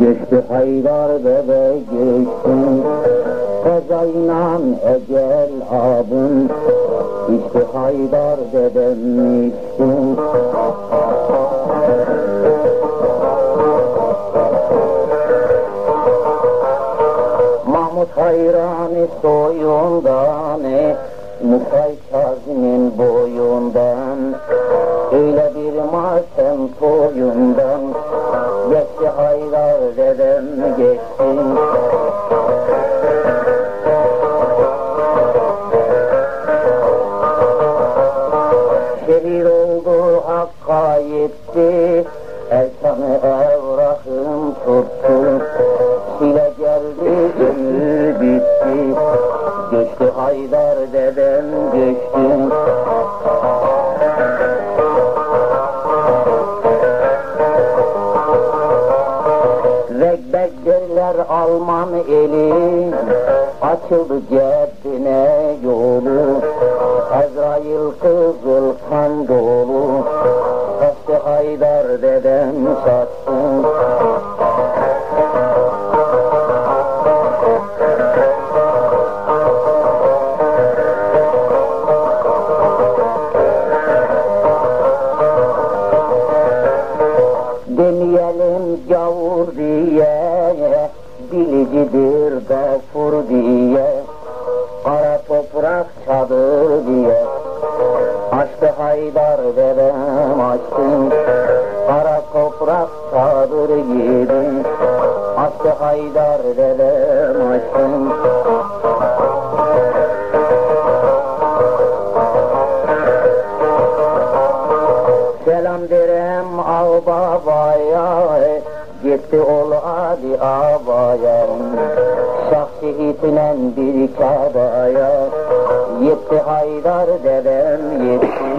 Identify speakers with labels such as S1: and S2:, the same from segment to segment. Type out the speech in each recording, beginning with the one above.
S1: Geçti haydar bebe geçti. Kazayla ecel abın İşte haydar dedem içti. Mahmut hayrani soyundan Musay Kazim'in boyundan. Öyle bir matem toyundan dedem geçti. Şehir oldu hakka yetti. Erkanı evrahım tuttu. Hile geldi ömür bitti. Göçtü Haydar dedem göçtü Regbek derler Alman eli. Açıldı ceddine yolu. Azrail kızıl kan dolu Kaçtı Haydar dedem sattı Demeyelim gavur diye Bilicidir gafur diye. Kara toprak çadır diye Açtı Haydar dedem açtı Kara toprak çadır yedi Açtı Haydar dedem açtı Selam al babaya Gitti ol Ali abaya Şah şehitinen bir kabaya Yetti Haydar dedem yetti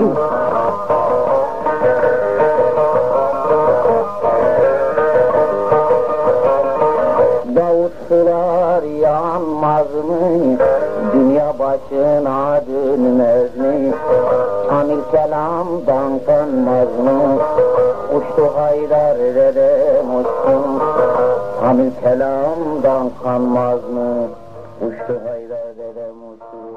S1: Davut sular yanmaz mı? Dünya başına dönmez mi? Kamil kelamdan kanmaz mı? Şevku haydar dedim uçtum Hamil kelamdan kanmaz mı? Uçtu haydar dedim uçtum